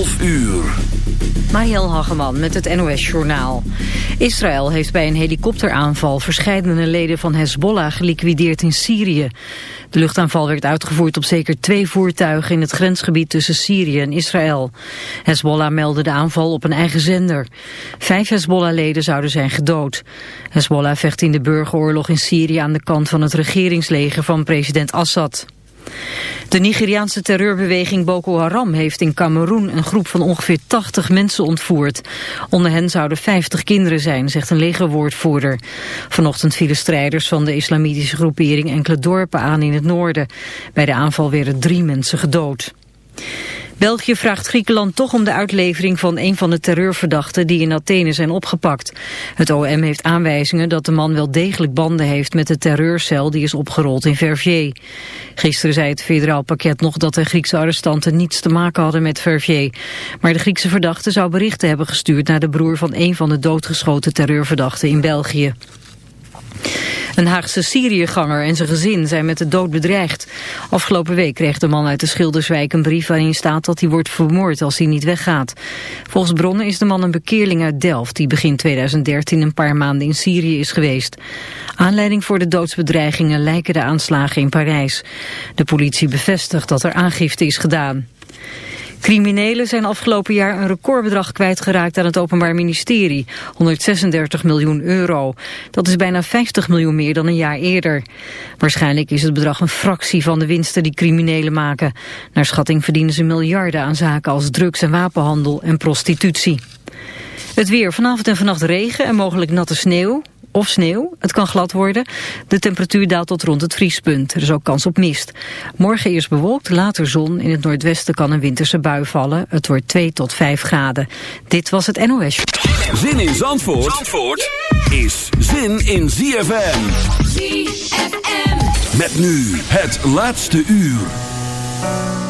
12 uur. Mariel Hageman met het NOS Journaal. Israël heeft bij een helikopteraanval verscheidene leden van Hezbollah geliquideerd in Syrië. De luchtaanval werd uitgevoerd op zeker twee voertuigen in het grensgebied tussen Syrië en Israël. Hezbollah meldde de aanval op een eigen zender. Vijf Hezbollah-leden zouden zijn gedood. Hezbollah vecht in de burgeroorlog in Syrië aan de kant van het regeringsleger van president Assad. De Nigeriaanse terreurbeweging Boko Haram heeft in Cameroen een groep van ongeveer 80 mensen ontvoerd. Onder hen zouden 50 kinderen zijn, zegt een legerwoordvoerder. Vanochtend vielen strijders van de islamitische groepering enkele dorpen aan in het noorden. Bij de aanval werden drie mensen gedood. België vraagt Griekenland toch om de uitlevering van een van de terreurverdachten die in Athene zijn opgepakt. Het OM heeft aanwijzingen dat de man wel degelijk banden heeft met de terreurcel die is opgerold in Verviers. Gisteren zei het federaal pakket nog dat de Griekse arrestanten niets te maken hadden met Verviers. Maar de Griekse verdachte zou berichten hebben gestuurd naar de broer van een van de doodgeschoten terreurverdachten in België. Een Haagse Syriëganger en zijn gezin zijn met de dood bedreigd. Afgelopen week kreeg de man uit de Schilderswijk een brief waarin staat dat hij wordt vermoord als hij niet weggaat. Volgens bronnen is de man een bekeerling uit Delft die begin 2013 een paar maanden in Syrië is geweest. Aanleiding voor de doodsbedreigingen lijken de aanslagen in Parijs. De politie bevestigt dat er aangifte is gedaan. Criminelen zijn afgelopen jaar een recordbedrag kwijtgeraakt aan het Openbaar Ministerie. 136 miljoen euro. Dat is bijna 50 miljoen meer dan een jaar eerder. Waarschijnlijk is het bedrag een fractie van de winsten die criminelen maken. Naar schatting verdienen ze miljarden aan zaken als drugs- en wapenhandel en prostitutie. Het weer vanavond en vannacht regen en mogelijk natte sneeuw of sneeuw. Het kan glad worden. De temperatuur daalt tot rond het vriespunt. Er is ook kans op mist. Morgen eerst bewolkt, later zon. In het noordwesten kan een winterse bui vallen. Het wordt 2 tot 5 graden. Dit was het NOS. Zin in Zandvoort, Zandvoort is zin in ZFM. ZFM. Met nu het laatste uur.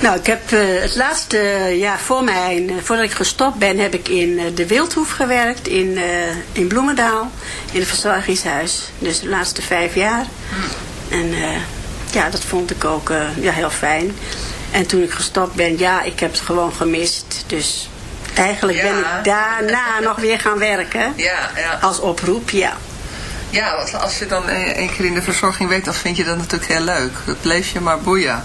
Nou, ik heb uh, het laatste jaar voor mijn, uh, voordat ik gestopt ben, heb ik in uh, de Wildhoef gewerkt in, in Bloemendaal, in het verzorgingshuis. Dus de laatste vijf jaar. En ja, dat vond ik ook ja, heel fijn. En toen ik gestopt ben, ja, ik heb het gewoon gemist. Dus eigenlijk ja. ben ik daarna nog weer gaan werken. Ja, ja. Als oproep, ja. Ja, als je dan een keer in de verzorging werkt, dan vind je dat natuurlijk heel leuk. Dat bleef je maar boeien.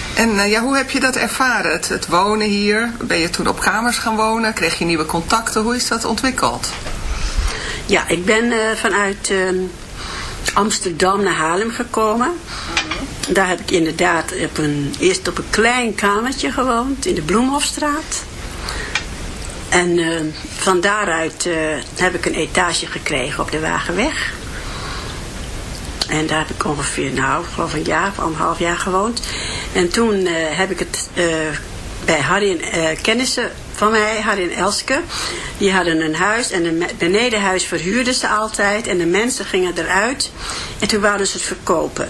En uh, ja, hoe heb je dat ervaren, het, wonen hier? Ben je toen op kamers gaan wonen? Kreeg je nieuwe contacten? Hoe is dat ontwikkeld? Ja, ik ben uh, vanuit uh, Amsterdam naar Haarlem gekomen. Daar heb ik inderdaad op een, eerst op een klein kamertje gewoond in de Bloemhofstraat. En van daaruit heb ik een etage gekregen op de Wagenweg. En daar heb ik ongeveer, nou, ik een jaar of anderhalf jaar gewoond. En toen uh, heb ik het uh, bij Harry en uh, kennissen van mij, Harry en Elske. Die hadden een huis en een benedenhuis verhuurden ze altijd. En de mensen gingen eruit. En toen wouden ze het verkopen.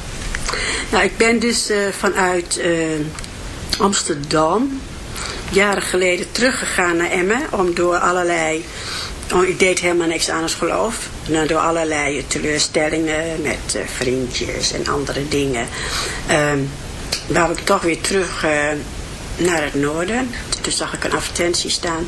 Nou, ik ben dus vanuit Amsterdam jaren geleden teruggegaan naar Emmen. Om door allerlei... Oh, ik deed helemaal niks aan het geloof. Nou, door allerlei teleurstellingen met uh, vriendjes en andere dingen. Um, wou ik toch weer terug naar het noorden. Toen zag ik een advertentie staan.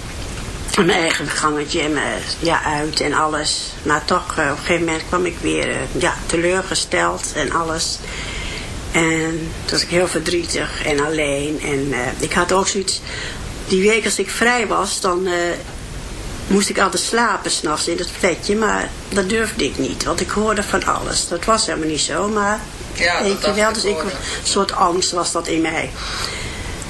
mijn eigen gangetje en mijn, ja, uit en alles. Maar toch, op een gegeven moment kwam ik weer ja, teleurgesteld en alles. En toen was ik heel verdrietig en alleen. En uh, ik had ook zoiets... Die week als ik vrij was, dan uh, moest ik altijd slapen s'nachts in het fletje. Maar dat durfde ik niet, want ik hoorde van alles. Dat was helemaal niet zo, maar ja, weet je wel. Dus ik, een soort angst was dat in mij.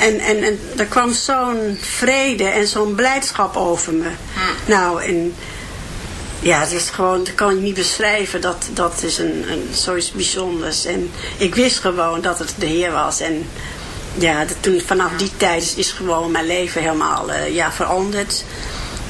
en, en, en er kwam zo'n vrede en zo'n blijdschap over me. Hm. Nou, en ja, het is gewoon, dat kan ik niet beschrijven. Dat, dat is een, een, zoiets bijzonders. En ik wist gewoon dat het de Heer was. En ja, dat toen, vanaf die tijd is, gewoon mijn leven helemaal uh, ja, veranderd.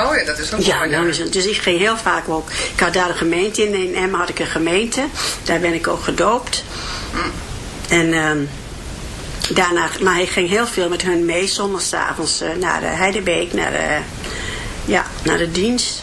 Oh ja, dat is ook Ja, mooi. nou het. dus ik ging heel vaak ook. Ik had daar een gemeente in. In Emmen had ik een gemeente. Daar ben ik ook gedoopt. En ehm, daarna, maar ik ging heel veel met hun mee zondagsavonds eh, naar de Heidebeek, naar de, ja, naar de dienst.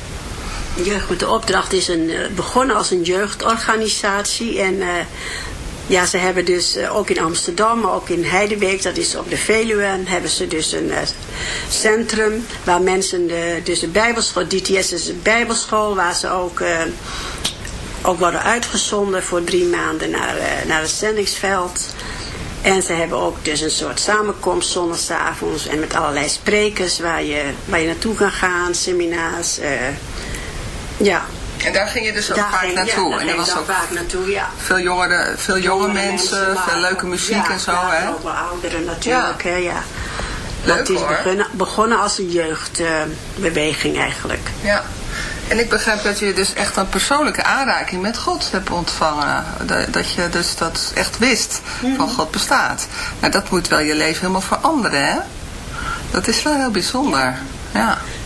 Jeugd met de opdracht is een, eh, begonnen als een jeugdorganisatie. En eh, ja, ze hebben dus eh, ook in Amsterdam, maar ook in Heidebeek, dat is op de Veluwe, en hebben ze dus een centrum waar mensen, de, dus de bijbelschool, DTS is een bijbelschool, waar ze ook, ook worden uitgezonden voor drie maanden naar, naar het zendingsveld. En ze hebben ook dus een soort samenkomst zondagsavonds en met allerlei sprekers waar je, waar je naartoe kan gaan, seminars. Ja, En daar ging je dus ook daar vaak ging- naartoe. Ja, daar en er was ook vaak naartoe, ja. veel jongeren, veel jonge mensen, maar veel leuke muziek ja, en zo. ja, hè? ook wel ouderen natuurlijk, Ja. hè, ja. Leuk, het is hoor. begonnen, begonnen als een jeugdbeweging eigenlijk. Ja. En ik begrijp dat je dus echt een persoonlijke aanraking met God hebt ontvangen. Dat, dat je dus dat echt wist van God bestaat. Nou, dat moet wel je leven helemaal veranderen, hè? Dat is wel heel bijzonder. Ja.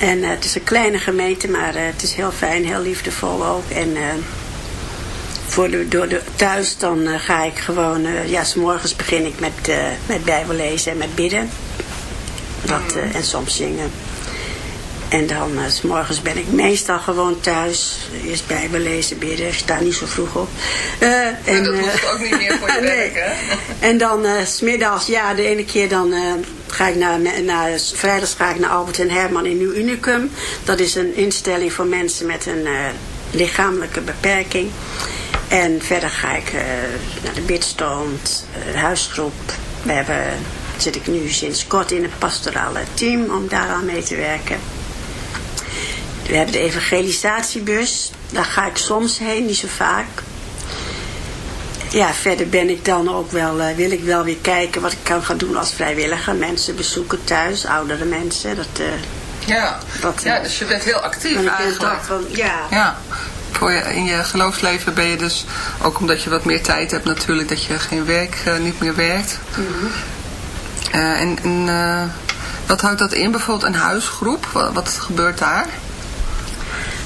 En eh, het is een kleine gemeente, maar eh, het is heel fijn, heel liefdevol ook. En eh, voor de, door de, thuis dan ga ik gewoon, ja, s morgens begin ik met, met Bijbel lezen en met bidden. Dat, eh, en soms zingen. En dan, s morgens ben ik meestal gewoon thuis. Eerst Bijbel lezen, bidden. Ik sta niet zo vroeg op. En, dat hoeft ook niet meer voor je werk, hè? En dan s smiddags, ja, de ene keer dan ga ik naar, naar, ga ik naar Albert en Herman in Nieuw Unicum. Dat is een instelling voor mensen met een eh, lichamelijke beperking. En verder ga ik eh, naar de bidstond, eh, de huisgroep. We hebben, zit ik nu sinds kort in het pastorale team om daaraan mee te werken. We hebben de evangelisatiebus. Daar ga ik soms heen, niet zo vaak. Ja, verder ben ik dan ook wel, eh, wil ik wel weer kijken wat ik kan gaan doen als vrijwilliger. Mensen bezoeken thuis, oudere mensen. Dat, eh, Ja. Dat, ja, dus je bent heel actief eigenlijk. ja, Ja, voor je, in je geloofsleven ben je dus, ook omdat je wat meer tijd hebt natuurlijk, dat je geen werk, eh, niet meer werkt. Eh, en en wat houdt dat in? Bijvoorbeeld een huisgroep, wat, wat gebeurt daar?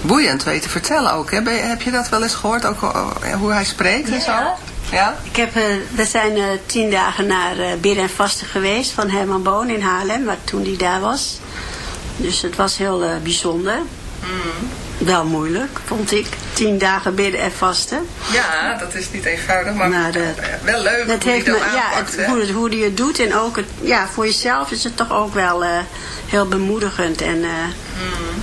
boeiend weet te vertellen ook. Hè? Heb je dat wel eens gehoord, ook uh, hoe hij spreekt ja. en zo? Ja? Ik heb, uh, we zijn uh, tien dagen naar uh, bidden en vasten geweest van Herman Boon in Haarlem, waar toen hij daar was. Dus het was heel uh, bijzonder. Mm. Wel moeilijk, vond ik. Tien dagen bidden en vasten. Ja, dat is niet eenvoudig, maar de, wel leuk dat hoe heeft me, ja, het, hoe, het, hoe die het doet en ook het, ja, voor jezelf is het toch ook wel heel bemoedigend en mm.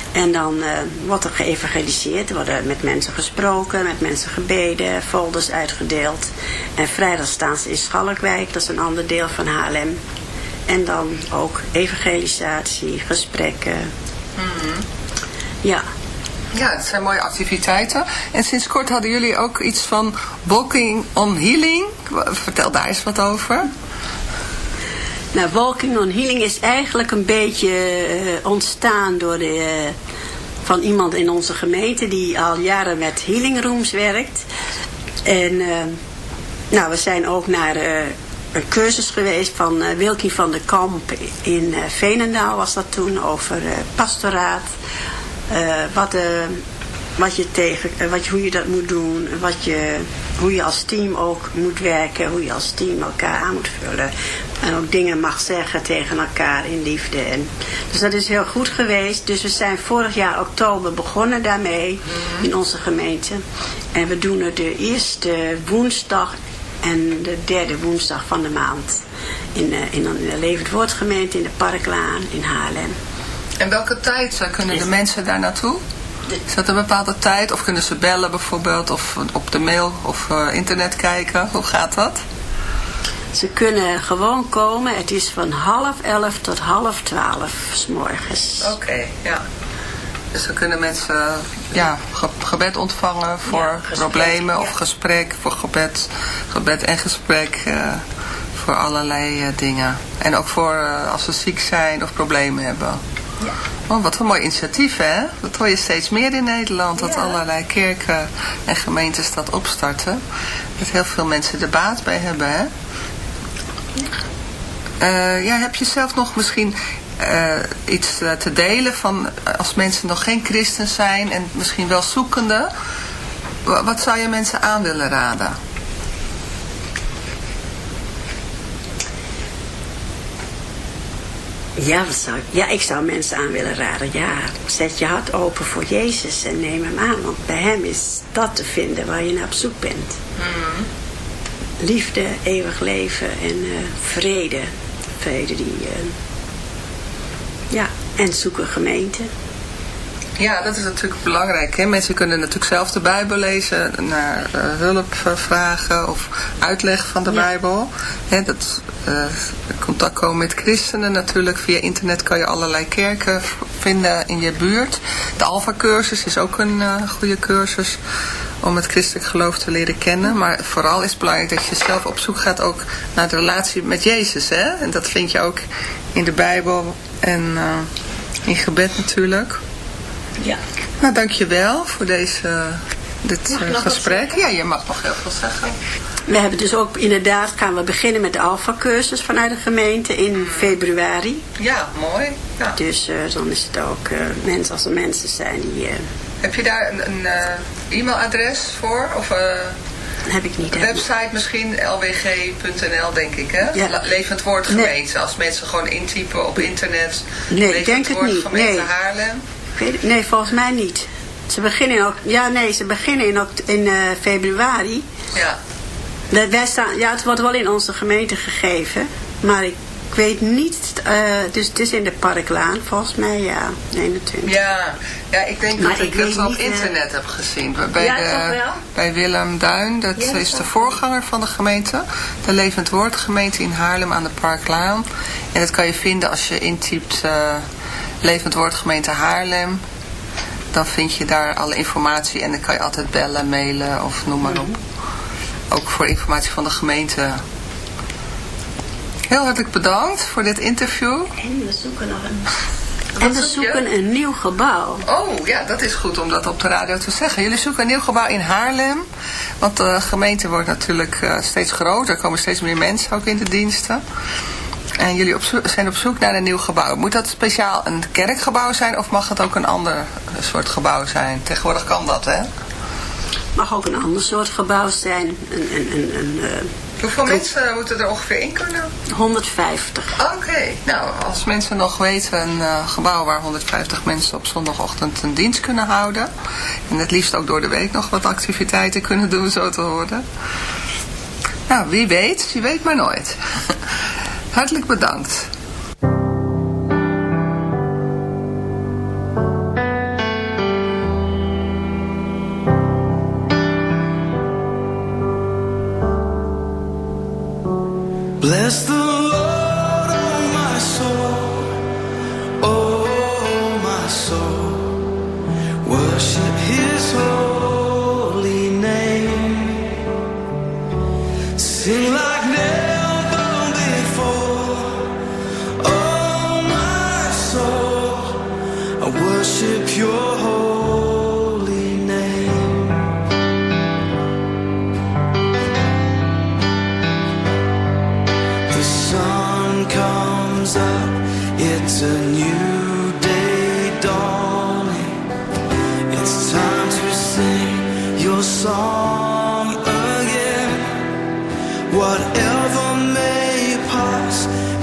En dan uh, wordt er geëvangeliseerd. Er worden met mensen gesproken, met mensen gebeden, folders uitgedeeld. En vrijdag staan ze in Schalkwijk, dat is een ander deel van Haarlem. En dan ook evangelisatie, gesprekken. Mm -hmm. Ja, ja, het zijn mooie activiteiten. En sinds kort hadden jullie ook iets van Walking on Healing. Vertel daar eens wat over. Nou, Walking on Healing is eigenlijk een beetje uh, ontstaan door de, uh, van iemand in onze gemeente die al jaren met healing rooms werkt. En uh, nou, we zijn ook naar een cursus geweest van Wilkie van der Kamp in Veenendaal was dat toen over pastoraat. Wat, wat je tegen, wat, hoe je dat moet doen, wat je, hoe je als team ook moet werken, hoe je als team elkaar aan moet vullen. En ook dingen mag zeggen tegen elkaar in liefde. En, dus dat is heel goed geweest. Dus we zijn vorig jaar oktober begonnen daarmee -hmm. in onze gemeente. En we doen het de eerste woensdag en de derde woensdag van de maand. In, in de Levend Woordgemeente in de Parklaan in Haarlem. En welke tijd kunnen de mensen daar naartoe? Is dat een bepaalde tijd? Of kunnen ze bellen bijvoorbeeld? Of op de mail of uh, internet kijken? Hoe gaat dat? Ze kunnen gewoon komen. Het is van half elf tot half twaalf s morgens. Oké, okay, ja. Dus dan kunnen mensen ja, gebed ontvangen voor ja, problemen ja. of gesprek, voor gebed, gebed en gesprek, uh, voor allerlei uh, dingen. En ook voor uh, als ze ziek zijn of problemen hebben. Ja. Oh, wat een mooi initiatief, hè? Dat hoor je steeds meer in Nederland, dat ja. allerlei kerken en gemeentes dat opstarten. Dat heel veel mensen er baat bij hebben, hè? Uh, ja, heb je zelf nog misschien uh, iets uh, te delen van als mensen nog geen christen zijn en misschien wel zoekende? Wat zou je mensen aan willen raden? Ja, zou, ja, ik zou mensen aan willen raden. Ja, zet je hart open voor Jezus en neem hem aan. Want bij hem is dat te vinden waar je naar op zoek bent. Mm. Liefde, eeuwig leven en uh, vrede. Vrede die... Uh, ja, en zoek een gemeente. Ja, dat is natuurlijk belangrijk. Hè? Mensen kunnen natuurlijk zelf de Bijbel lezen, naar uh, hulp vragen of uitleg van de ja. Bijbel. Hè, dat, uh, contact komen met christenen natuurlijk. Via internet kan je allerlei kerken vinden in je buurt. De Alpha-cursus is ook een uh, goede cursus om het christelijk geloof te leren kennen. Maar vooral is het belangrijk dat je zelf op zoek gaat ook naar de relatie met Jezus. Hè? En dat vind je ook in de Bijbel en in gebed natuurlijk. Ja. Nou, dankjewel voor deze, dit uh, gesprek. Ja, je mag nog heel veel zeggen. We hebben dus ook inderdaad, gaan we beginnen met de Alpha-cursus vanuit de gemeente in februari. Ja, mooi. Ja. Dus uh, dan is het ook mensen als er mensen zijn die... Heb je daar een, een e-mailadres voor? Of heb ik niet. Website misschien, lwg.nl denk ik, hè? Ja. Levend Woord Gemeente. Nee. Als mensen gewoon intypen op internet. Nee, ik denk het niet. Gemeente nee. Haarlem. Nee, volgens mij niet. Ze beginnen in, ja, nee, ze beginnen in, in uh, februari. Ja. Wij staan, ja, het wordt wel in onze gemeente gegeven. Maar ik weet niet, uh, dus het is in de Parklaan, volgens mij, ja, 21. Ja, ja ik denk maar dat ik ik dat op niet, internet uh, heb gezien. Bij, ja, de, wel? bij Willem Duin, dat Ja, is de voorganger van de gemeente. De Levend Woord gemeente in Haarlem aan de Parklaan. En dat kan je vinden als je intypt uh, Levend Woord gemeente Haarlem. dan vind je daar alle informatie en dan kan je altijd bellen, mailen of noem maar op. Ook voor informatie van de gemeente. Heel hartelijk bedankt voor dit interview. En we zoeken nog een... En we zoeken een nieuw gebouw. Oh, ja, dat is goed om dat op de radio te zeggen. Jullie zoeken een nieuw gebouw in Haarlem. Want de gemeente wordt natuurlijk uh, steeds groter. Er komen steeds meer mensen ook in de diensten. En jullie op zijn op zoek naar een nieuw gebouw. Moet dat speciaal een kerkgebouw zijn of mag het ook een ander soort gebouw zijn? Tegenwoordig kan dat, hè? mag ook een ander soort gebouw zijn. Een, een, een, een Hoeveel mensen moeten er ongeveer in kunnen? 150. Oké, nou als mensen nog weten een uh, gebouw waar 150 mensen op zondagochtend een dienst kunnen houden. En het liefst ook door de week nog wat activiteiten kunnen doen, zo te horen. Nou, wie weet, wie weet maar nooit. Hartelijk bedankt. Just the lights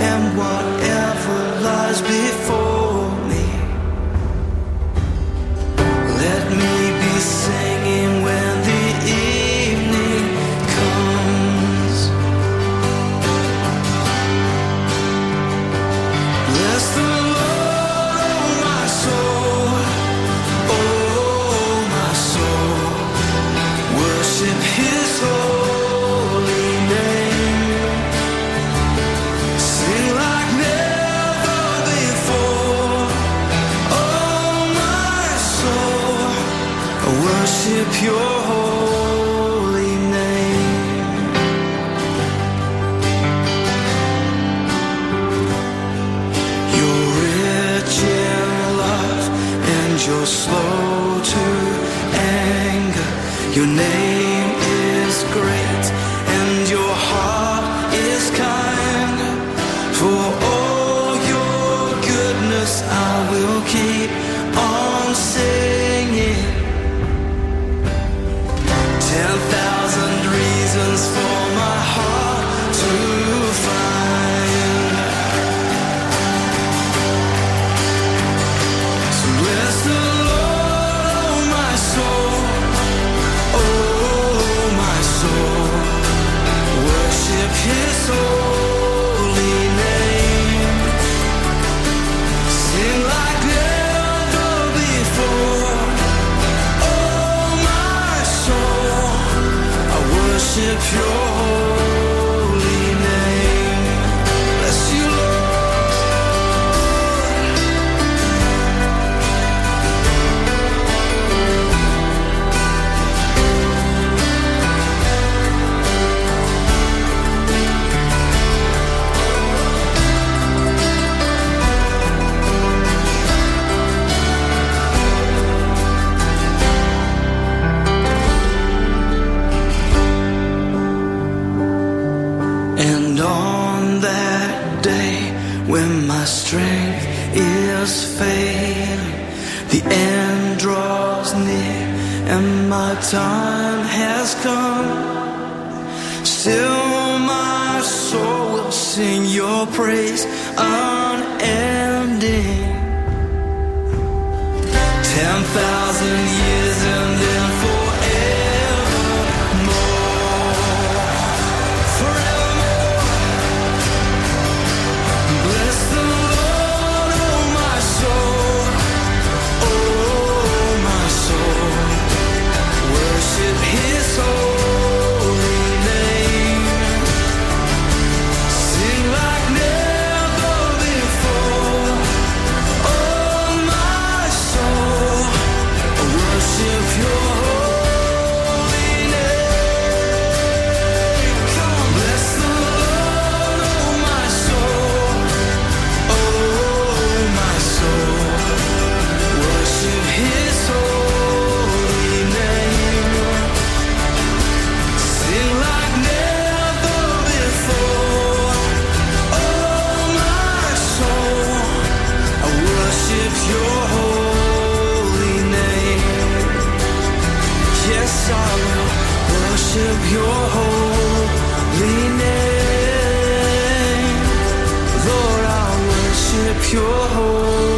pure hope.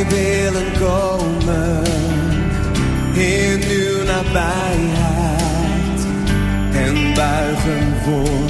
Wij willen komen in uw nabijheid en buigen voor